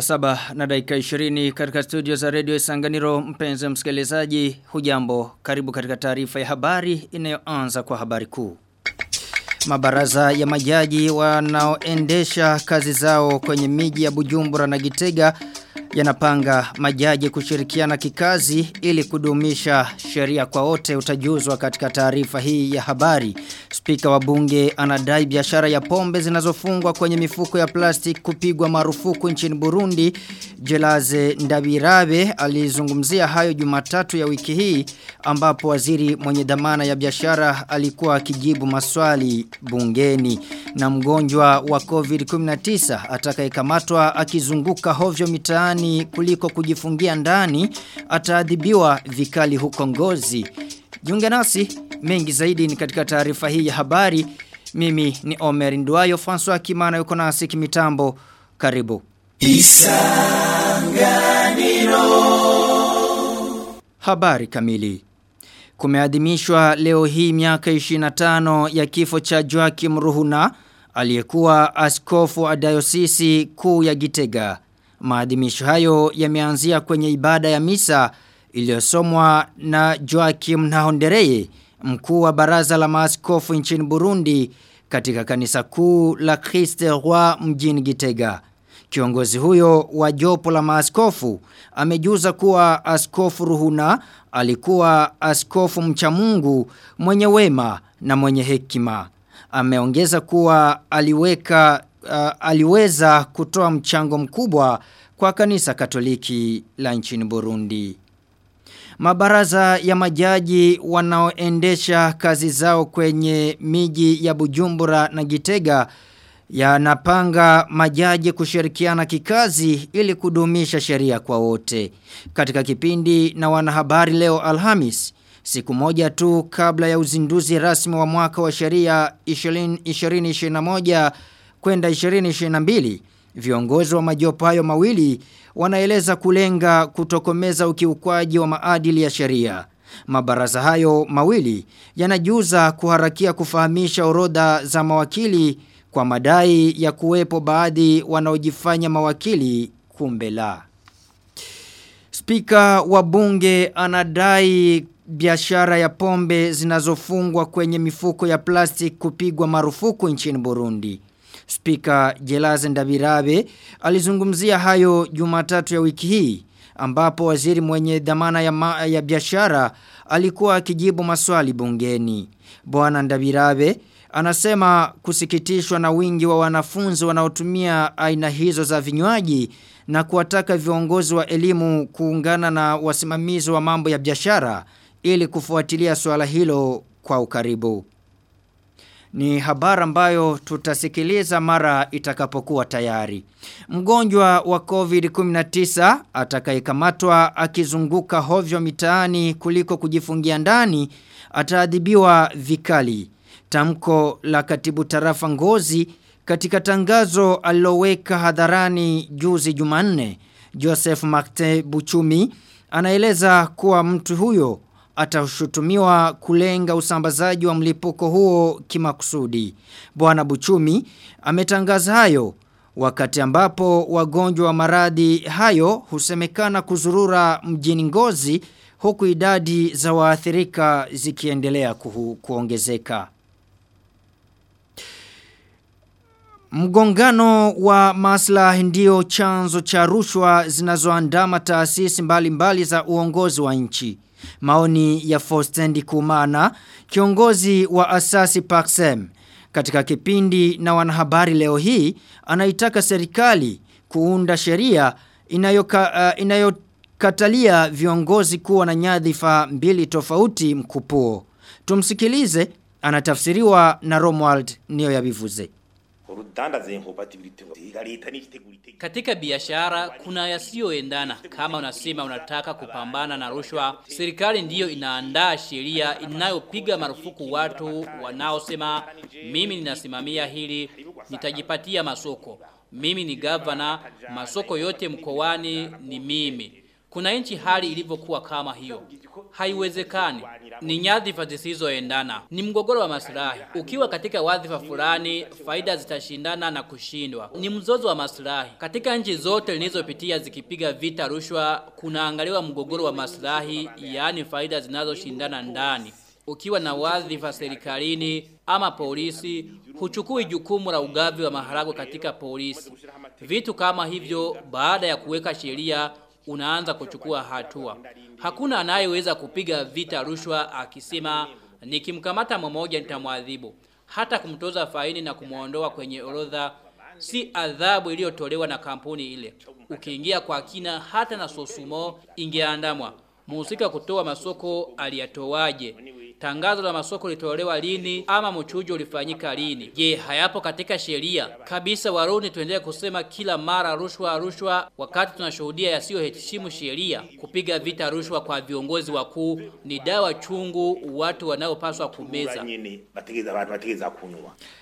Saa saba na dakika 20 katika studio za redio Isanganiro mpenzi msikilizaji hujambo karibu katika taarifa ya habari inayoanza kwa habari kuu. Mabaraza ya majaji wanaoendesha kazi zao kwenye miji ya Bujumbura na Gitega yanapanga majaji kushirikiana kikazi ili kudumisha sheria kwa wote utajuzwa katika taarifa hii ya habari. Spika wa bunge anadai biashara ya pombe zinazofungwa kwenye mifuko ya plastic kupigwa marufuku nchini Burundi. Jelaze Ndabirabe alizungumzia hayo Jumatatu ya wiki hii ambapo waziri mwenye dhamana ya biashara alikuwa akijibu maswali bungeni na mgonjwa wa COVID-19 atakayekamatwa akizunguka hovyo mitaani kuliko kujifungia ndani ataadhibiwa vikali huko Ngozi. Jiunge nasi mengi zaidi ni katika taarifa hii ya habari. Mimi ni Omer Nduayo François Kimana yuko nasi kimitambo. Karibu. Isanganiro. Habari kamili. Kumeadhimishwa leo hii miaka 25 ya kifo cha Joachim Ruhuna aliyekuwa askofu wa dayosisi kuu ya Gitega. Maadhimisho hayo yameanzia kwenye ibada ya misa iliyosomwa na Joachim Nahondereye, mkuu wa baraza la maaskofu nchini Burundi katika kanisa kuu la Christ Roi mjini Gitega. Kiongozi huyo wa jopo la maaskofu amejuza kuwa askofu Ruhuna alikuwa askofu mcha Mungu mwenye wema na mwenye hekima. Ameongeza kuwa aliweka uh, aliweza kutoa mchango mkubwa kwa kanisa Katoliki la nchini Burundi. Mabaraza ya majaji wanaoendesha kazi zao kwenye miji ya Bujumbura na Gitega yanapanga majaji kushirikiana kikazi ili kudumisha sheria kwa wote. Katika kipindi na wanahabari leo Alhamis, siku moja tu kabla ya uzinduzi rasmi wa mwaka wa sheria 2021 kwenda 2022, viongozi wa majopo hayo mawili wanaeleza kulenga kutokomeza ukiukwaji wa maadili ya sheria. Mabaraza hayo mawili yanajuza kuharakia kufahamisha orodha za mawakili kwa madai ya kuwepo baadhi wanaojifanya mawakili kumbe la. Spika wa bunge anadai biashara ya pombe zinazofungwa kwenye mifuko ya plastic kupigwa marufuku nchini Burundi. Spika Jelaze Ndabirabe alizungumzia hayo Jumatatu ya wiki hii ambapo waziri mwenye dhamana ya, ya biashara alikuwa akijibu maswali bungeni. Bwana Ndabirabe anasema kusikitishwa na wingi wa wanafunzi wanaotumia aina hizo za vinywaji na kuwataka viongozi wa elimu kuungana na wasimamizi wa mambo ya biashara ili kufuatilia swala hilo kwa ukaribu. Ni habari ambayo tutasikiliza mara itakapokuwa tayari. Mgonjwa wa COVID-19 atakayekamatwa akizunguka hovyo mitaani kuliko kujifungia ndani ataadhibiwa vikali. Tamko la katibu tarafa ngozi katika tangazo aliloweka hadharani juzi Jumanne Joseph Makte Buchumi anaeleza kuwa mtu huyo atashutumiwa kulenga usambazaji wa mlipuko huo kimakusudi. Bwana Buchumi ametangaza hayo wakati ambapo wagonjwa wa maradhi hayo husemekana kuzurura mjini Ngozi huku idadi za waathirika zikiendelea kuhu, kuongezeka. Mgongano wa maslahi ndio chanzo cha rushwa zinazoandama taasisi mbalimbali za uongozi wa nchi. Maoni ya Fostendi Kumana, kiongozi wa asasi Paxem, katika kipindi na wanahabari leo hii, anaitaka serikali kuunda sheria inayoka, uh, inayokatalia viongozi kuwa na nyadhifa mbili tofauti mkupuo. Tumsikilize, anatafsiriwa na Romuald Niyo ya Bivuze. Katika biashara kuna yasiyoendana. Kama unasema unataka kupambana na rushwa, serikali ndiyo inaandaa sheria inayopiga marufuku watu wanaosema mimi ninasimamia hili, nitajipatia masoko. Mimi ni gavana, masoko yote mkoani ni mimi. Kuna nchi hali ilivyokuwa kama hiyo. Haiwezekani. Ni nyadhifa zisizoendana. Ni mgogoro wa maslahi. Ukiwa katika wadhifa fulani, faida zitashindana na kushindwa. Ni mzozo wa maslahi. Katika nchi zote nilizopitia zikipiga vita rushwa, kunaangaliwa mgogoro wa maslahi, yaani faida zinazoshindana ndani. Ukiwa na wadhifa serikalini ama polisi, huchukui jukumu la ugavi wa maharago katika polisi. Vitu kama hivyo baada ya kuweka sheria unaanza kuchukua hatua. Hakuna anayeweza kupiga vita rushwa akisema nikimkamata mmoja nitamwadhibu. Hata kumtoza faini na kumwondoa kwenye orodha si adhabu iliyotolewa na kampuni ile. Ukiingia kwa kina hata na sosumo ingeandamwa. Muhusika kutoa masoko aliyatoaje? Tangazo la masoko litolewa lini ama mchujo ulifanyika lini? Je, hayapo katika sheria? Kabisa waruni tuendelee kusema kila mara rushwa rushwa wakati tunashuhudia yasiyoheshimu sheria. Kupiga vita rushwa kwa viongozi wakuu ni dawa chungu watu wanaopaswa kumeza.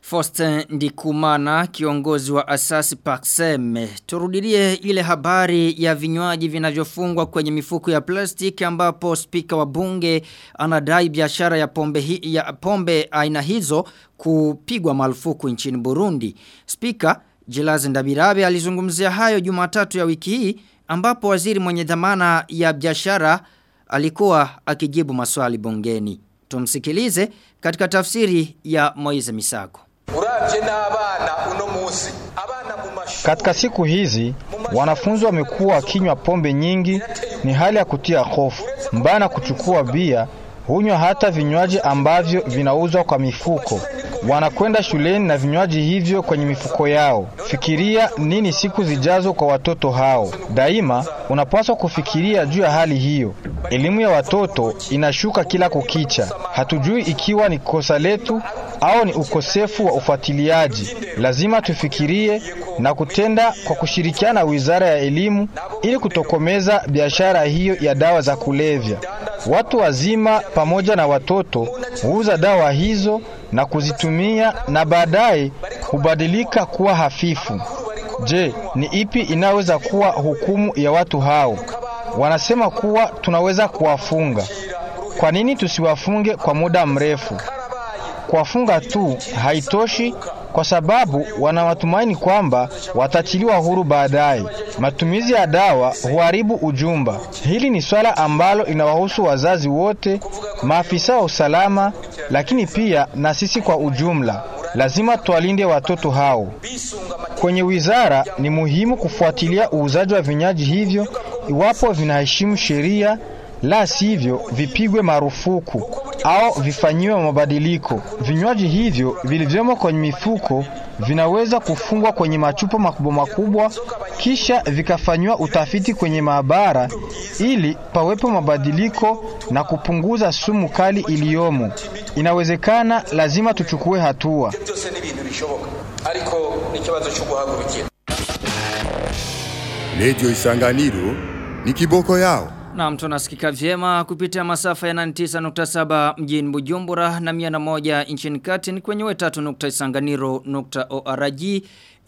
Faustin Ndikumana kiongozi wa asasi Paxem turudilie ile habari ya vinywaji vinavyofungwa kwenye mifuko ya plastiki ambapo spika wa bunge anadai biashara ya pombe hi, ya pombe aina hizo kupigwa marufuku nchini Burundi. Spika Jilazi Ndabirabe alizungumzia hayo Jumatatu ya wiki hii ambapo waziri mwenye dhamana ya biashara alikuwa akijibu maswali bungeni. Tumsikilize katika tafsiri ya Moize Misako. uravye n'abana uno munsi Katika siku hizi wanafunzi wamekuwa wakinywa pombe nyingi, ni hali ya kutia hofu. mbana kuchukua bia, hunywa hata vinywaji ambavyo vinauzwa kwa mifuko. Wanakwenda shuleni na vinywaji hivyo kwenye mifuko yao. Fikiria nini siku zijazo kwa watoto hao. Daima unapaswa kufikiria juu ya hali hiyo. Elimu ya watoto inashuka kila kukicha. Hatujui ikiwa ni kosa letu au ni ukosefu wa ufuatiliaji. Lazima tufikirie na kutenda kwa kushirikiana na Wizara ya Elimu ili kutokomeza biashara hiyo ya dawa za kulevya. Watu wazima pamoja na watoto huuza dawa hizo na kuzitumia na baadaye hubadilika kuwa hafifu. Je, ni ipi inaweza kuwa hukumu ya watu hao? Wanasema kuwa tunaweza kuwafunga. Kwa nini tusiwafunge kwa muda mrefu? Kuwafunga tu haitoshi kwa sababu wana matumaini kwamba watachiliwa huru baadaye. Matumizi ya dawa huharibu ujumba. Hili ni swala ambalo inawahusu wazazi wote, maafisa wa usalama, lakini pia na sisi kwa ujumla. Lazima tuwalinde watoto hao. Kwenye wizara ni muhimu kufuatilia uuzaji wa vinyaji hivyo iwapo vinaheshimu sheria, la sivyo vipigwe marufuku au vifanyiwe mabadiliko. Vinywaji hivyo vilivyomo kwenye mifuko vinaweza kufungwa kwenye machupa makubwa makubwa, kisha vikafanyiwa utafiti kwenye maabara ili pawepo mabadiliko na kupunguza sumu kali iliyomo. Inawezekana, lazima tuchukue hatua. Radio Isanganiro ni kiboko yao. Naam tunasikika vyema kupitia masafa ya 99.7 mjini Bujumbura na 101 nchini kati kwenye we3.isanganiro.org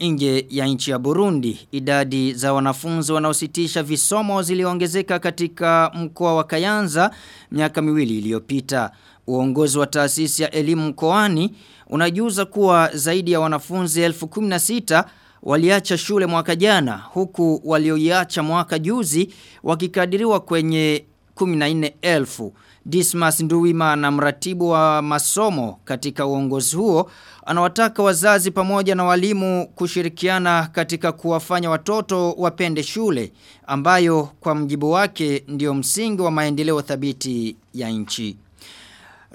nje ya nchi ya Burundi. Idadi za wanafunzi wanaositisha visomo ziliongezeka katika mkoa wa Kayanza miaka miwili iliyopita. Uongozi wa taasisi ya elimu mkoani unajuza kuwa zaidi ya wanafunzi 1016 waliacha shule mwaka jana huku walioiacha mwaka juzi wakikadiriwa kwenye 14,000. Dismas Nduwima na mratibu wa masomo katika uongozi huo anawataka wazazi pamoja na walimu kushirikiana katika kuwafanya watoto wapende shule ambayo kwa mjibu wake ndio msingi wa maendeleo thabiti ya nchi.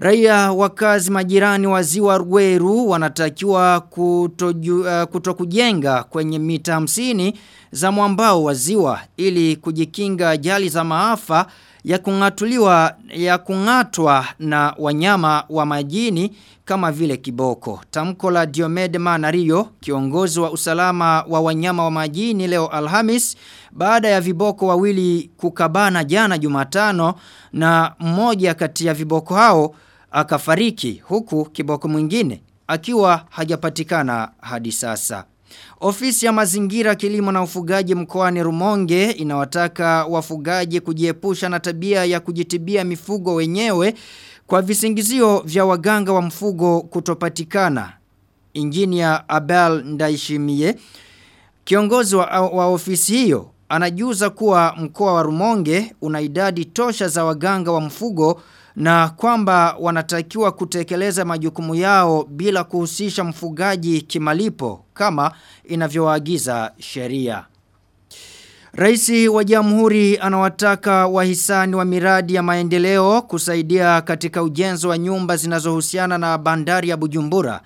Raia wakazi majirani wa ziwa Rweru wanatakiwa kutoju, uh, kutokujenga kwenye mita hamsini za mwambao wa ziwa ili kujikinga ajali za maafa ya kungatuliwa ya kungatwa na wanyama wa majini kama vile kiboko. Tamko la Diomed Manario, kiongozi wa usalama wa wanyama wa majini leo Alhamis, baada ya viboko wawili kukabana jana Jumatano na mmoja kati ya viboko hao akafariki huku kiboko mwingine akiwa hajapatikana hadi sasa. Ofisi ya mazingira kilimo na ufugaji mkoani Rumonge inawataka wafugaji kujiepusha na tabia ya kujitibia mifugo wenyewe kwa visingizio vya waganga wa mfugo kutopatikana. Injinia Abel Ndaishimie, kiongozi wa, wa ofisi hiyo, anajuza kuwa mkoa wa Rumonge una idadi tosha za waganga wa mfugo na kwamba wanatakiwa kutekeleza majukumu yao bila kuhusisha mfugaji kimalipo kama inavyoagiza sheria. Raisi wa jamhuri anawataka wahisani wa miradi ya maendeleo kusaidia katika ujenzi wa nyumba zinazohusiana na bandari ya Bujumbura.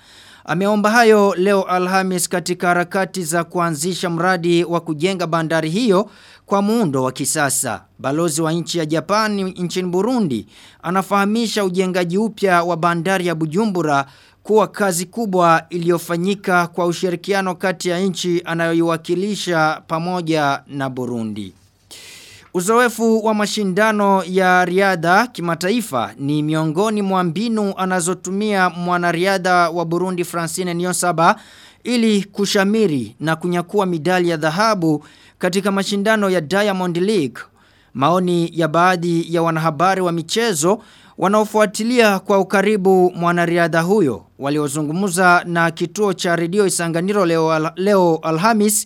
Ameomba hayo leo Alhamis katika harakati za kuanzisha mradi wa kujenga bandari hiyo kwa muundo wa kisasa. Balozi wa nchi ya Japan nchini Burundi anafahamisha ujengaji upya wa bandari ya Bujumbura kuwa kazi kubwa iliyofanyika kwa ushirikiano kati ya nchi anayoiwakilisha pamoja na Burundi. Uzoefu wa mashindano ya riadha kimataifa ni miongoni mwa mbinu anazotumia mwanariadha wa Burundi Francine Niyonsaba ili kushamiri na kunyakua midali ya dhahabu katika mashindano ya Diamond League. Maoni ya baadhi ya wanahabari wa michezo wanaofuatilia kwa ukaribu mwanariadha huyo waliozungumza na kituo cha redio Isanganiro leo, al leo Alhamis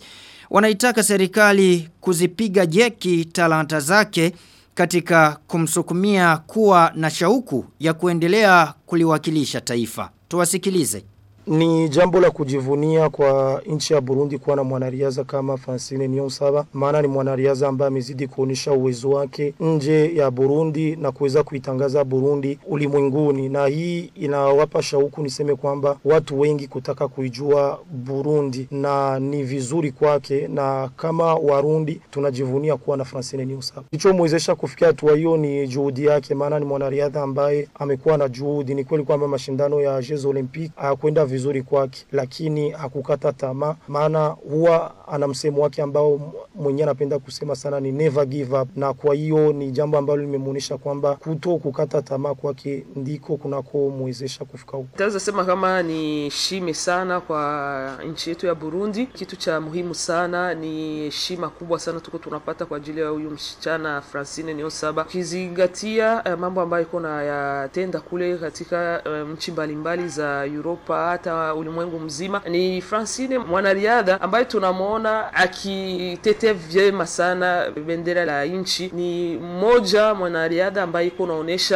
wanaitaka serikali kuzipiga jeki talanta zake katika kumsukumia kuwa na shauku ya kuendelea kuliwakilisha taifa. Tuwasikilize. Ni jambo la kujivunia kwa nchi ya Burundi kuwa na mwanariadha kama Francine Niyonsaba, maana ni mwanariadha ambaye amezidi kuonyesha uwezo wake nje ya Burundi na kuweza kuitangaza Burundi ulimwenguni, na hii inawapa shauku niseme kwamba watu wengi kutaka kuijua Burundi, na ni vizuri kwake, na kama Warundi tunajivunia kuwa na Francine Niyonsaba. Kilichomwezesha kufikia hatua hiyo ni juhudi yake, maana ni mwanariadha ambaye amekuwa na juhudi. Ni kweli kwamba mashindano ya Jeux Olympiques hayakwenda vizuri kwake, lakini hakukata tamaa, maana huwa ana msemo wake ambao mwenyewe anapenda kusema sana ni never give up, na kwa hiyo ni jambo ambalo limemuonesha kwamba kuto kukata tamaa kwake ndiko kunakomwezesha kufika huko. Taweza sema kama ni shime sana kwa nchi yetu ya Burundi. Kitu cha muhimu sana ni heshima kubwa sana tuko tunapata kwa ajili ya huyu msichana Francine Niyonsaba, ukizingatia uh, mambo ambayo iko na yatenda kule katika uh, nchi mbalimbali za uropa hata ulimwengu mzima. Ni Francine mwanariadha ambaye tunamwona akitetea vyema sana bendera la nchi. Ni mmoja mwanariadha ambaye iko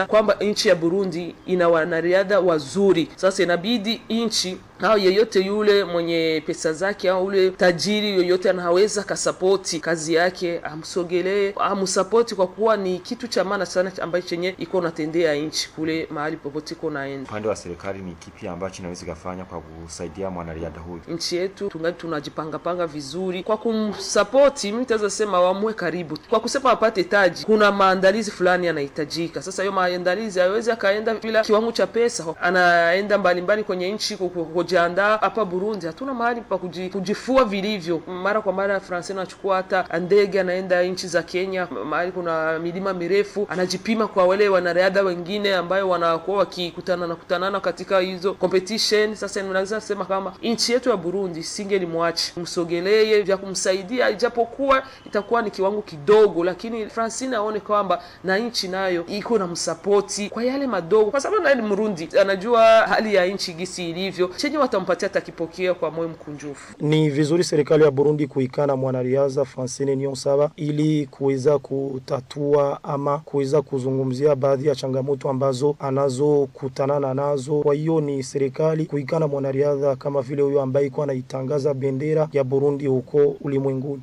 kwamba nchi ya Burundi ina wanariadha wazuri. Sasa inabidi nchi au yeyote yule mwenye pesa zake au yule tajiri yoyote anaweza kasapoti kazi yake, amsogelee, amsapoti kwa kuwa ni kitu cha maana sana ambacho chenye iko natendea nchi kule mahali popote iko naenda. Upande wa serikali ni kipi ambacho inaweza kufanya kwa kusaidia mwanariadha huyu? Nchi yetu tungali tunajipanga panga vizuri kwa kumsapoti. Mimi nitaweza sema wamwe karibu, kwa kusema apate taji, kuna maandalizi fulani yanahitajika. Sasa hiyo maandalizi haiwezi akaenda bila kiwango cha pesa, anaenda mbalimbali mbali kwenye nchi kujiandaa. Hapa Burundi hatuna mahali pa kuji, kujifua vilivyo. Mara kwa mara Francine anachukua hata ndege, anaenda nchi za Kenya, mahali kuna milima mirefu, anajipima kwa wale wanariadha wengine ambayo wanakuwa wakikutana na kutanana katika hizo competition. Sasa ninaweza sema kama nchi yetu ya Burundi singelimwache, msogelee vya kumsaidia, ijapokuwa itakuwa ni kiwango kidogo, lakini Francine aone kwamba na nchi nayo iko na msapoti kwa yale madogo, kwa sababu naye Mrundi, anajua hali ya nchi gisi ilivyo, chenye watampatia atakipokea kwa moyo mkunjufu. Ni vizuri serikali ya Burundi kuikana mwanariadha Francine Niyonsaba ili kuweza kutatua ama kuweza kuzungumzia baadhi ya changamoto ambazo anazokutanana nazo. Kwa hiyo ni serikali kuikana mwanariadha kama vile huyo ambaye iko anaitangaza bendera ya Burundi huko ulimwenguni.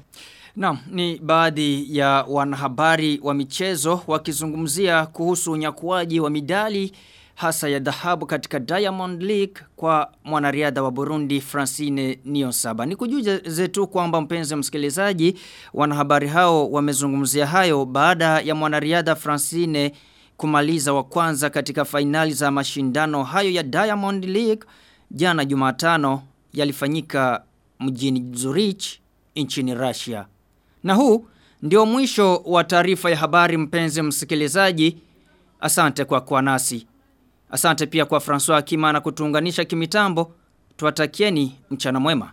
Naam, ni baadhi ya wanahabari wa michezo wakizungumzia kuhusu unyakuaji wa midali hasa ya dhahabu katika Diamond League kwa mwanariadha wa Burundi Francine Niyonsaba. Nikujuze zetu kwamba mpenzi msikilizaji, wanahabari hao wamezungumzia hayo baada ya mwanariadha Francine kumaliza wa kwanza katika fainali za mashindano hayo ya Diamond League jana Jumatano yalifanyika mjini Zurich nchini Russia. Na huu ndio mwisho wa taarifa ya habari mpenzi msikilizaji. Asante kwa kuwa nasi. Asante pia kwa François Kimana kutuunganisha kimitambo. Tuwatakieni mchana mwema.